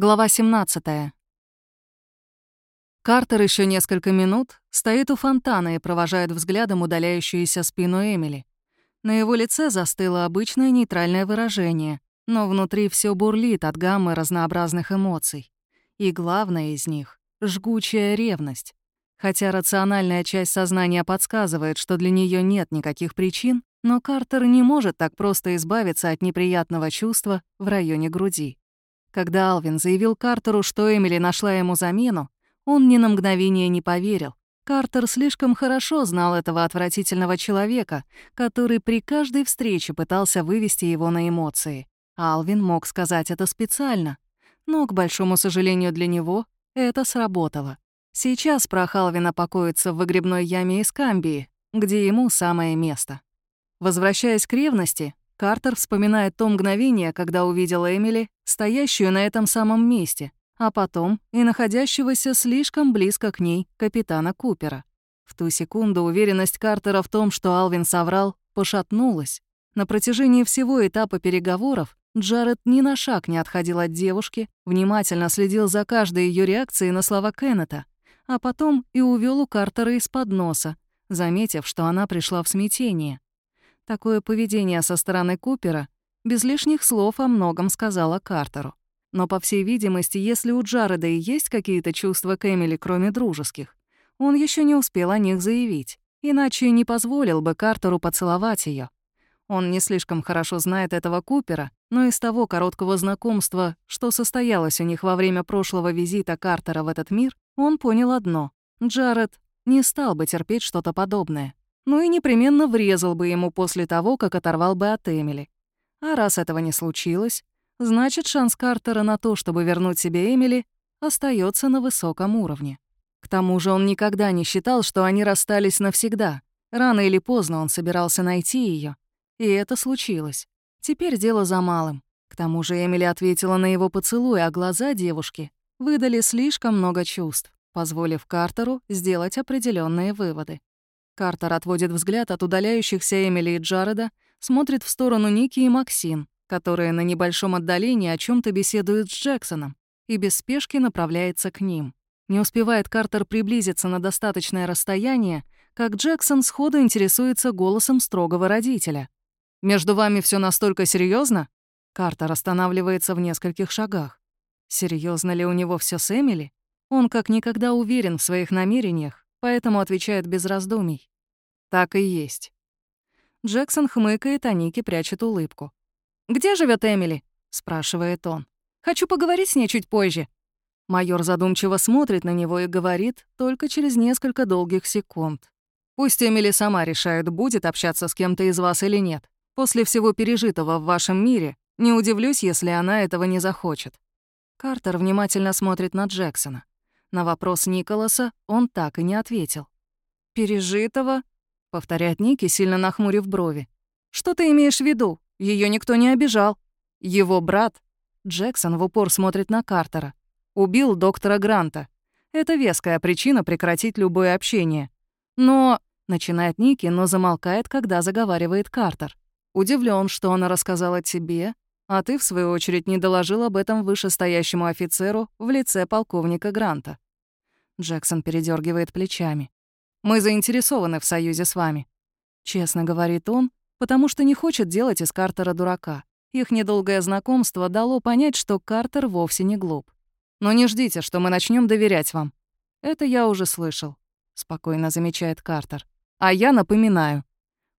Глава 17. Картер еще несколько минут стоит у фонтана и провожает взглядом удаляющуюся спину Эмили. На его лице застыло обычное нейтральное выражение, но внутри все бурлит от гаммы разнообразных эмоций. И главное из них — жгучая ревность. Хотя рациональная часть сознания подсказывает, что для нее нет никаких причин, но Картер не может так просто избавиться от неприятного чувства в районе груди. Когда Алвин заявил Картеру, что Эмили нашла ему замену, он ни на мгновение не поверил. Картер слишком хорошо знал этого отвратительного человека, который при каждой встрече пытался вывести его на эмоции. Алвин мог сказать это специально, но, к большому сожалению для него, это сработало. Сейчас прах Алвина покоится в выгребной яме из Камбии, где ему самое место. Возвращаясь к ревности, Картер вспоминает то мгновение, когда увидел Эмили, стоящую на этом самом месте, а потом и находящегося слишком близко к ней капитана Купера. В ту секунду уверенность Картера в том, что Алвин соврал, пошатнулась. На протяжении всего этапа переговоров Джаред ни на шаг не отходил от девушки, внимательно следил за каждой ее реакцией на слова Кеннета, а потом и увел у Картера из-под носа, заметив, что она пришла в смятение. Такое поведение со стороны Купера без лишних слов о многом сказала Картеру. Но, по всей видимости, если у Джареда и есть какие-то чувства к Эмили, кроме дружеских, он еще не успел о них заявить, иначе не позволил бы Картеру поцеловать ее. Он не слишком хорошо знает этого Купера, но из того короткого знакомства, что состоялось у них во время прошлого визита Картера в этот мир, он понял одно — Джаред не стал бы терпеть что-то подобное ну и непременно врезал бы ему после того, как оторвал бы от Эмили. А раз этого не случилось, значит, шанс Картера на то, чтобы вернуть себе Эмили, остается на высоком уровне. К тому же он никогда не считал, что они расстались навсегда. Рано или поздно он собирался найти ее, И это случилось. Теперь дело за малым. К тому же Эмили ответила на его поцелуй, а глаза девушки выдали слишком много чувств, позволив Картеру сделать определенные выводы. Картер отводит взгляд от удаляющихся Эмили и Джареда, смотрит в сторону Ники и Максин, которые на небольшом отдалении о чем то беседуют с Джексоном, и без спешки направляется к ним. Не успевает Картер приблизиться на достаточное расстояние, как Джексон сходу интересуется голосом строгого родителя. «Между вами все настолько серьезно? Картер останавливается в нескольких шагах. Серьезно ли у него все с Эмили? Он как никогда уверен в своих намерениях, поэтому отвечает без раздумий. Так и есть. Джексон хмыкает, а Ники прячет улыбку. «Где живет Эмили?» — спрашивает он. «Хочу поговорить с ней чуть позже». Майор задумчиво смотрит на него и говорит только через несколько долгих секунд. «Пусть Эмили сама решает, будет общаться с кем-то из вас или нет. После всего пережитого в вашем мире, не удивлюсь, если она этого не захочет». Картер внимательно смотрит на Джексона. На вопрос Николаса он так и не ответил. «Пережитого?» — повторяет Ники, сильно нахмурив брови. «Что ты имеешь в виду? Ее никто не обижал. Его брат...» Джексон в упор смотрит на Картера. «Убил доктора Гранта. Это веская причина прекратить любое общение. Но...» — начинает Ники, но замолкает, когда заговаривает Картер. Удивлен, что она рассказала тебе, а ты, в свою очередь, не доложил об этом вышестоящему офицеру в лице полковника Гранта. Джексон передергивает плечами. «Мы заинтересованы в союзе с вами», — честно говорит он, потому что не хочет делать из Картера дурака. Их недолгое знакомство дало понять, что Картер вовсе не глуп. «Но не ждите, что мы начнем доверять вам». «Это я уже слышал», — спокойно замечает Картер. «А я напоминаю».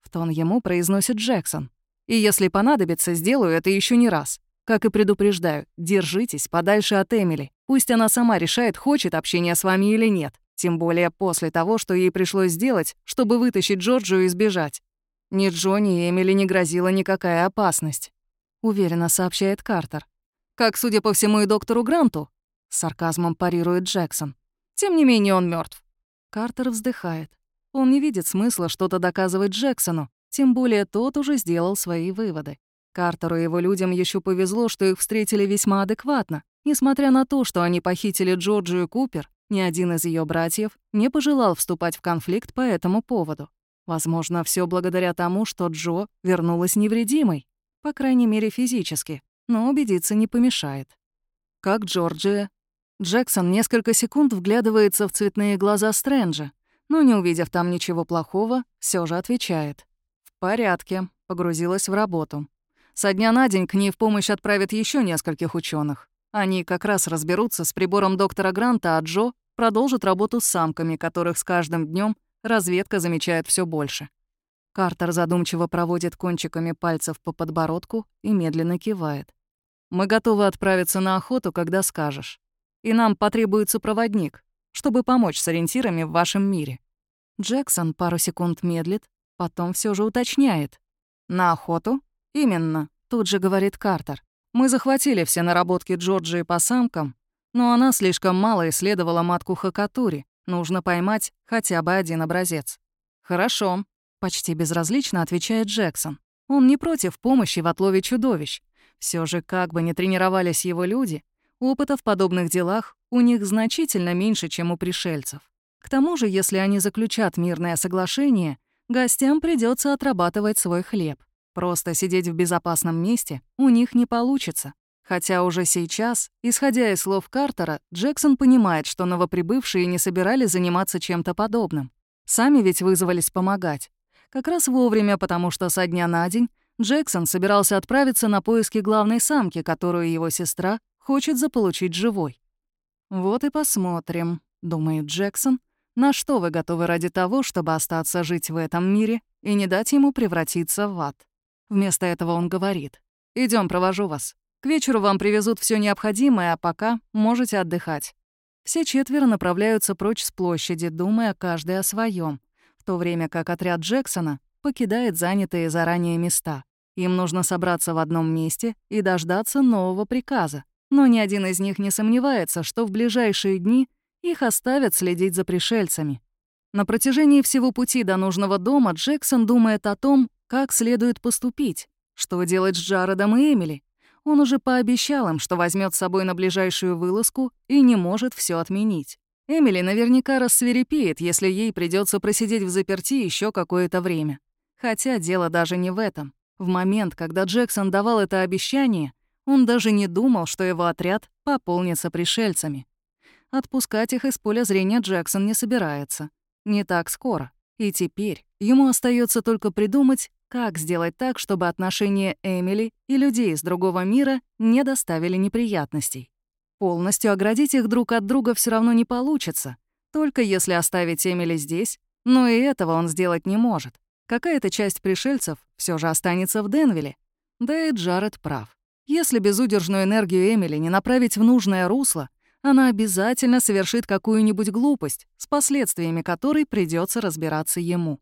В тон ему произносит Джексон. И если понадобится, сделаю это еще не раз. Как и предупреждаю, держитесь подальше от Эмили. Пусть она сама решает, хочет общения с вами или нет. Тем более после того, что ей пришлось сделать, чтобы вытащить Джорджию и сбежать. Ни Джонни, ни Эмили не грозила никакая опасность. Уверенно сообщает Картер. Как, судя по всему, и доктору Гранту. С сарказмом парирует Джексон. Тем не менее, он мертв. Картер вздыхает. Он не видит смысла что-то доказывать Джексону, тем более тот уже сделал свои выводы. Картеру и его людям еще повезло, что их встретили весьма адекватно. Несмотря на то, что они похитили Джорджию Купер, ни один из ее братьев не пожелал вступать в конфликт по этому поводу. Возможно, все благодаря тому, что Джо вернулась невредимой, по крайней мере физически, но убедиться не помешает. «Как Джорджия?» Джексон несколько секунд вглядывается в цветные глаза Стрэнджа, но, не увидев там ничего плохого, все же отвечает. «В порядке», погрузилась в работу. Со дня на день к ней в помощь отправят еще нескольких ученых. Они как раз разберутся с прибором доктора Гранта, а Джо продолжит работу с самками, которых с каждым днем разведка замечает все больше. Картер задумчиво проводит кончиками пальцев по подбородку и медленно кивает. «Мы готовы отправиться на охоту, когда скажешь и нам потребуется проводник, чтобы помочь с ориентирами в вашем мире». Джексон пару секунд медлит, потом все же уточняет. «На охоту?» «Именно», — тут же говорит Картер. «Мы захватили все наработки Джорджии по самкам, но она слишком мало исследовала матку Хакатури. Нужно поймать хотя бы один образец». «Хорошо», — почти безразлично отвечает Джексон. Он не против помощи в отлове чудовищ. Все же, как бы ни тренировались его люди, Опыта в подобных делах у них значительно меньше, чем у пришельцев. К тому же, если они заключат мирное соглашение, гостям придется отрабатывать свой хлеб. Просто сидеть в безопасном месте у них не получится. Хотя уже сейчас, исходя из слов Картера, Джексон понимает, что новоприбывшие не собирались заниматься чем-то подобным. Сами ведь вызвались помогать. Как раз вовремя, потому что со дня на день Джексон собирался отправиться на поиски главной самки, которую его сестра хочет заполучить живой. «Вот и посмотрим», — думает Джексон, «на что вы готовы ради того, чтобы остаться жить в этом мире и не дать ему превратиться в ад». Вместо этого он говорит, идем, провожу вас. К вечеру вам привезут все необходимое, а пока можете отдыхать». Все четверо направляются прочь с площади, думая каждый о своем, в то время как отряд Джексона покидает занятые заранее места. Им нужно собраться в одном месте и дождаться нового приказа, но ни один из них не сомневается, что в ближайшие дни их оставят следить за пришельцами. На протяжении всего пути до нужного дома Джексон думает о том, как следует поступить, что делать с Джаредом и Эмили. Он уже пообещал им, что возьмет с собой на ближайшую вылазку и не может все отменить. Эмили наверняка рассверепеет, если ей придется просидеть в заперти еще какое-то время. Хотя дело даже не в этом. В момент, когда Джексон давал это обещание, он даже не думал, что его отряд пополнится пришельцами. Отпускать их из поля зрения Джексон не собирается. Не так скоро. И теперь ему остается только придумать, как сделать так, чтобы отношения Эмили и людей из другого мира не доставили неприятностей. Полностью оградить их друг от друга все равно не получится, только если оставить Эмили здесь, но и этого он сделать не может. Какая-то часть пришельцев все же останется в Денвилле. Да и Джаред прав. Если безудержную энергию Эмили не направить в нужное русло, она обязательно совершит какую-нибудь глупость, с последствиями которой придется разбираться ему.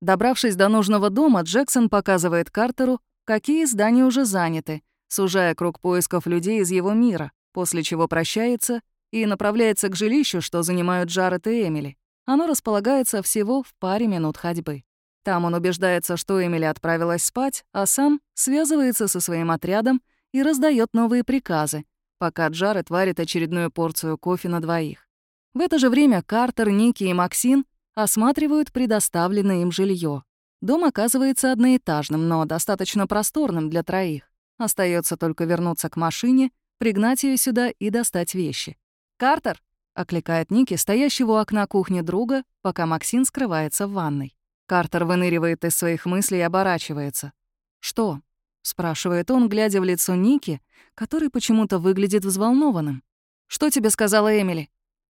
Добравшись до нужного дома, Джексон показывает Картеру, какие здания уже заняты, сужая круг поисков людей из его мира, после чего прощается и направляется к жилищу, что занимают Джаред и Эмили. Оно располагается всего в паре минут ходьбы. Там он убеждается, что Эмили отправилась спать, а сам связывается со своим отрядом и раздает новые приказы, пока Джаред варит очередную порцию кофе на двоих. В это же время Картер, Ники и Максин осматривают предоставленное им жилье. Дом оказывается одноэтажным, но достаточно просторным для троих. Остается только вернуться к машине, пригнать ее сюда и достать вещи. «Картер!» — окликает Ники, стоящего у окна кухни друга, пока Максин скрывается в ванной. Картер выныривает из своих мыслей и оборачивается. «Что?» — спрашивает он, глядя в лицо Ники, который почему-то выглядит взволнованным. «Что тебе сказала Эмили?»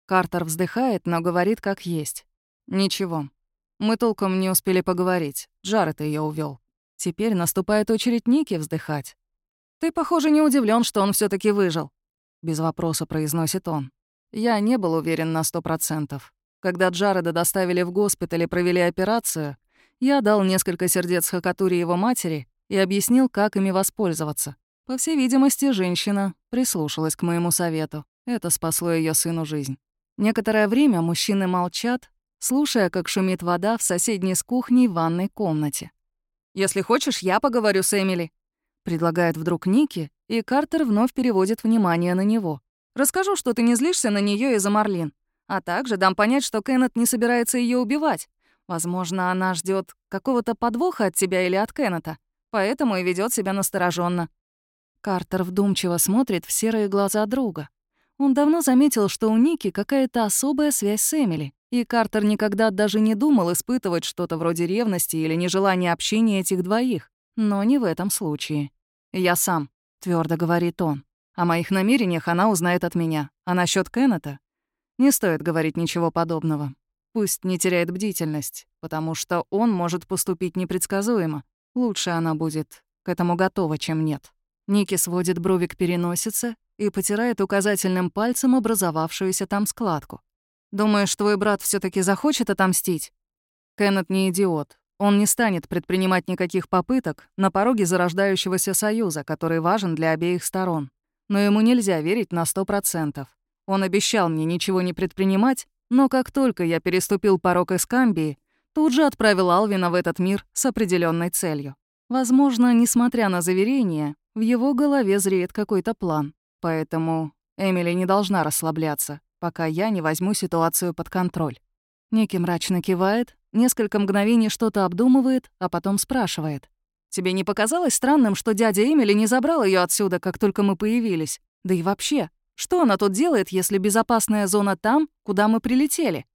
Картер вздыхает, но говорит как есть. «Ничего. Мы толком не успели поговорить. Джаред ее увел. Теперь наступает очередь Ники вздыхать. «Ты, похоже, не удивлен, что он все таки выжил», — без вопроса произносит он. Я не был уверен на сто процентов. Когда Джареда доставили в госпиталь и провели операцию, я дал несколько сердец Хакатури его матери и объяснил, как ими воспользоваться. По всей видимости, женщина прислушалась к моему совету. Это спасло ее сыну жизнь. Некоторое время мужчины молчат, слушая, как шумит вода в соседней с кухней ванной комнате. «Если хочешь, я поговорю с Эмили», — предлагает вдруг Ники, и Картер вновь переводит внимание на него. «Расскажу, что ты не злишься на нее из-за Марлин. А также дам понять, что Кеннет не собирается ее убивать. Возможно, она ждет какого-то подвоха от тебя или от Кеннета, поэтому и ведет себя настороженно. Картер вдумчиво смотрит в серые глаза друга. Он давно заметил, что у Ники какая-то особая связь с Эмили, и Картер никогда даже не думал испытывать что-то вроде ревности или нежелания общения этих двоих. Но не в этом случае. «Я сам», — твердо говорит он. «О моих намерениях она узнает от меня. А насчет Кеннета? Не стоит говорить ничего подобного. Пусть не теряет бдительность, потому что он может поступить непредсказуемо. Лучше она будет к этому готова, чем нет». Ники сводит брови к переносице и потирает указательным пальцем образовавшуюся там складку. «Думаешь, твой брат все таки захочет отомстить?» Кеннет не идиот. Он не станет предпринимать никаких попыток на пороге зарождающегося союза, который важен для обеих сторон. Но ему нельзя верить на сто процентов. Он обещал мне ничего не предпринимать, но как только я переступил порог Эскамбии, тут же отправил Алвина в этот мир с определенной целью. Возможно, несмотря на заверения, в его голове зреет какой-то план. Поэтому Эмили не должна расслабляться, пока я не возьму ситуацию под контроль. Ники мрачно кивает, несколько мгновений что-то обдумывает, а потом спрашивает. «Тебе не показалось странным, что дядя Эмили не забрал ее отсюда, как только мы появились? Да и вообще, что она тут делает, если безопасная зона там, куда мы прилетели?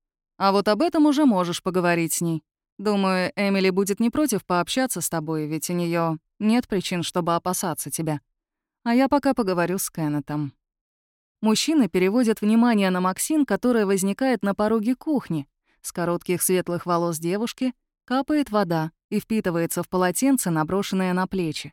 А вот об этом уже можешь поговорить с ней. Думаю, Эмили будет не против пообщаться с тобой, ведь у нее нет причин, чтобы опасаться тебя. А я пока поговорю с Кеннетом». Мужчины переводят внимание на Максин, которая возникает на пороге кухни, с коротких светлых волос девушки капает вода и впитывается в полотенце, наброшенное на плечи.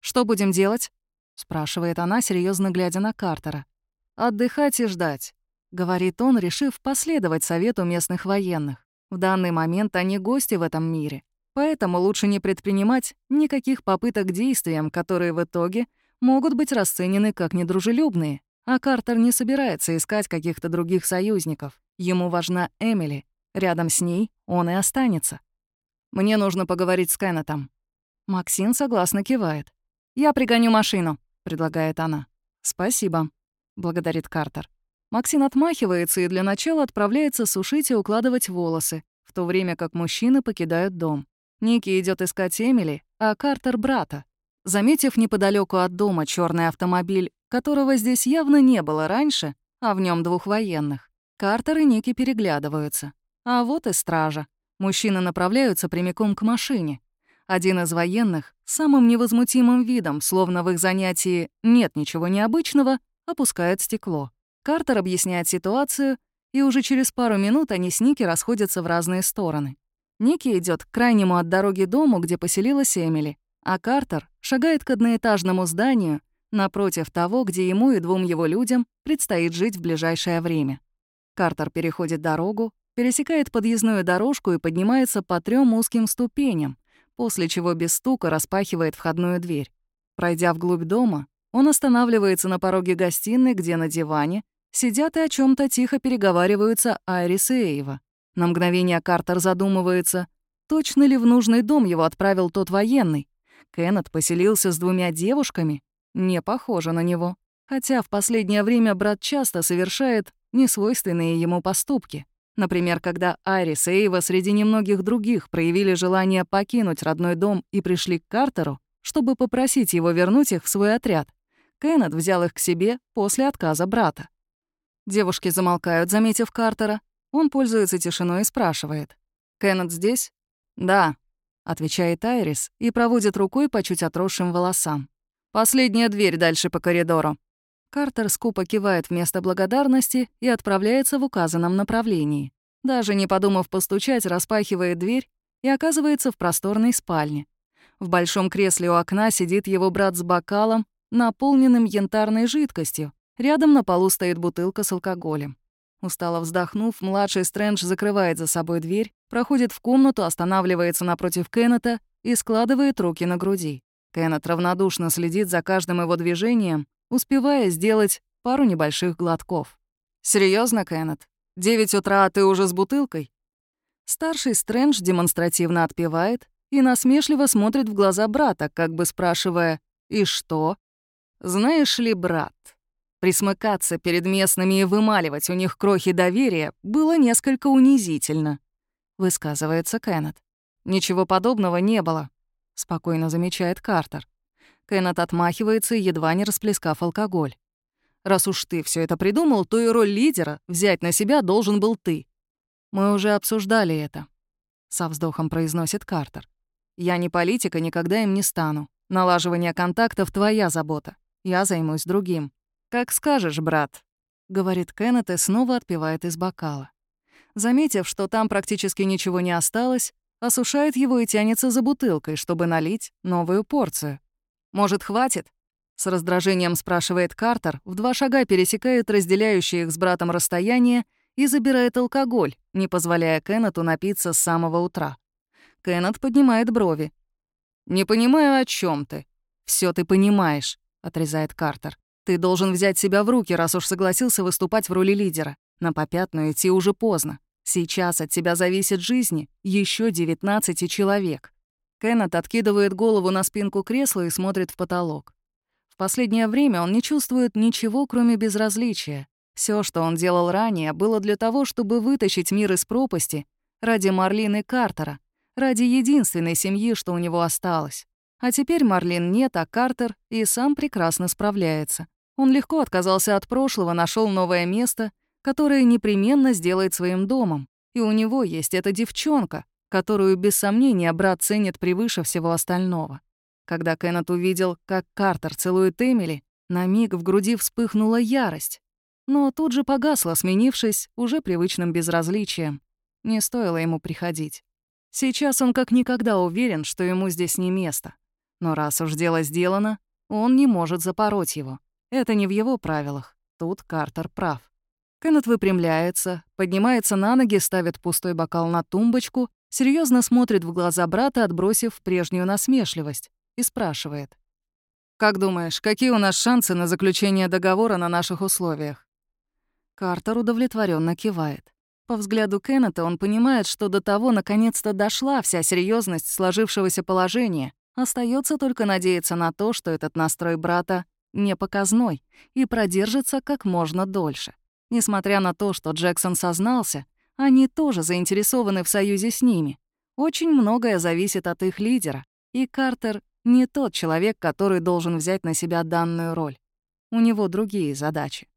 «Что будем делать?» — спрашивает она, серьезно глядя на Картера. «Отдыхать и ждать», — говорит он, решив последовать совету местных военных. В данный момент они гости в этом мире, поэтому лучше не предпринимать никаких попыток к действиям, которые в итоге могут быть расценены как недружелюбные. А Картер не собирается искать каких-то других союзников. Ему важна Эмили, Рядом с ней он и останется. Мне нужно поговорить с Кеннетом. Максин согласно кивает. «Я пригоню машину», — предлагает она. «Спасибо», — благодарит Картер. Максин отмахивается и для начала отправляется сушить и укладывать волосы, в то время как мужчины покидают дом. Ники идет искать Эмили, а Картер — брата. Заметив неподалеку от дома черный автомобиль, которого здесь явно не было раньше, а в нем двух военных, Картер и Ники переглядываются. А вот и стража. Мужчины направляются прямиком к машине. Один из военных, самым невозмутимым видом, словно в их занятии нет ничего необычного, опускает стекло. Картер объясняет ситуацию, и уже через пару минут они с Ники расходятся в разные стороны. Ники идет к крайнему от дороги дому, где поселилась Эмили, а Картер шагает к одноэтажному зданию, напротив того, где ему и двум его людям предстоит жить в ближайшее время. Картер переходит дорогу, пересекает подъездную дорожку и поднимается по трем узким ступеням, после чего без стука распахивает входную дверь. Пройдя вглубь дома, он останавливается на пороге гостиной, где на диване сидят и о чем то тихо переговариваются Айрис и Эйва. На мгновение Картер задумывается, точно ли в нужный дом его отправил тот военный. Кеннет поселился с двумя девушками? Не похоже на него. Хотя в последнее время брат часто совершает несвойственные ему поступки. Например, когда Айрис и Эйва среди немногих других проявили желание покинуть родной дом и пришли к Картеру, чтобы попросить его вернуть их в свой отряд. Кеннет взял их к себе после отказа брата. Девушки замолкают, заметив Картера. Он пользуется тишиной и спрашивает. «Кеннет здесь?» «Да», — отвечает Айрис и проводит рукой по чуть отросшим волосам. «Последняя дверь дальше по коридору». Картер скупо кивает вместо благодарности и отправляется в указанном направлении. Даже не подумав постучать, распахивает дверь и оказывается в просторной спальне. В большом кресле у окна сидит его брат с бокалом, наполненным янтарной жидкостью. Рядом на полу стоит бутылка с алкоголем. Устало вздохнув, младший Стрэндж закрывает за собой дверь, проходит в комнату, останавливается напротив Кеннета и складывает руки на груди. Кеннет равнодушно следит за каждым его движением, успевая сделать пару небольших глотков. Серьезно, Кеннет? Девять утра, а ты уже с бутылкой?» Старший Стрэндж демонстративно отпевает и насмешливо смотрит в глаза брата, как бы спрашивая «И что?» «Знаешь ли, брат, присмыкаться перед местными и вымаливать у них крохи доверия было несколько унизительно», — высказывается Кеннет. «Ничего подобного не было», — спокойно замечает Картер. Кеннет отмахивается, едва не расплескав алкоголь. «Раз уж ты все это придумал, то и роль лидера взять на себя должен был ты». «Мы уже обсуждали это», — со вздохом произносит Картер. «Я не политика, никогда им не стану. Налаживание контактов — твоя забота. Я займусь другим». «Как скажешь, брат», — говорит Кеннет и снова отпивает из бокала. Заметив, что там практически ничего не осталось, осушает его и тянется за бутылкой, чтобы налить новую порцию. «Может, хватит?» — с раздражением спрашивает Картер, в два шага пересекает разделяющие их с братом расстояние и забирает алкоголь, не позволяя Кеннету напиться с самого утра. Кеннет поднимает брови. «Не понимаю, о чем ты». Все ты понимаешь», — отрезает Картер. «Ты должен взять себя в руки, раз уж согласился выступать в роли лидера. На попятную идти уже поздно. Сейчас от тебя зависит жизни еще 19 человек. Кеннет откидывает голову на спинку кресла и смотрит в потолок. В последнее время он не чувствует ничего, кроме безразличия. Все, что он делал ранее, было для того, чтобы вытащить мир из пропасти ради Марлины Картера, ради единственной семьи, что у него осталось. А теперь Марлин нет, а Картер и сам прекрасно справляется. Он легко отказался от прошлого, нашел новое место — которое непременно сделает своим домом. И у него есть эта девчонка, которую, без сомнения, брат ценит превыше всего остального. Когда Кеннет увидел, как Картер целует Эмили, на миг в груди вспыхнула ярость. Но тут же погасла, сменившись уже привычным безразличием. Не стоило ему приходить. Сейчас он как никогда уверен, что ему здесь не место. Но раз уж дело сделано, он не может запороть его. Это не в его правилах. Тут Картер прав. Кеннет выпрямляется, поднимается на ноги, ставит пустой бокал на тумбочку, серьезно смотрит в глаза брата, отбросив прежнюю насмешливость, и спрашивает. «Как думаешь, какие у нас шансы на заключение договора на наших условиях?» Картер удовлетворенно кивает. По взгляду Кеннета он понимает, что до того наконец-то дошла вся серьезность сложившегося положения. Остается только надеяться на то, что этот настрой брата не показной и продержится как можно дольше. Несмотря на то, что Джексон сознался, они тоже заинтересованы в союзе с ними. Очень многое зависит от их лидера, и Картер не тот человек, который должен взять на себя данную роль. У него другие задачи.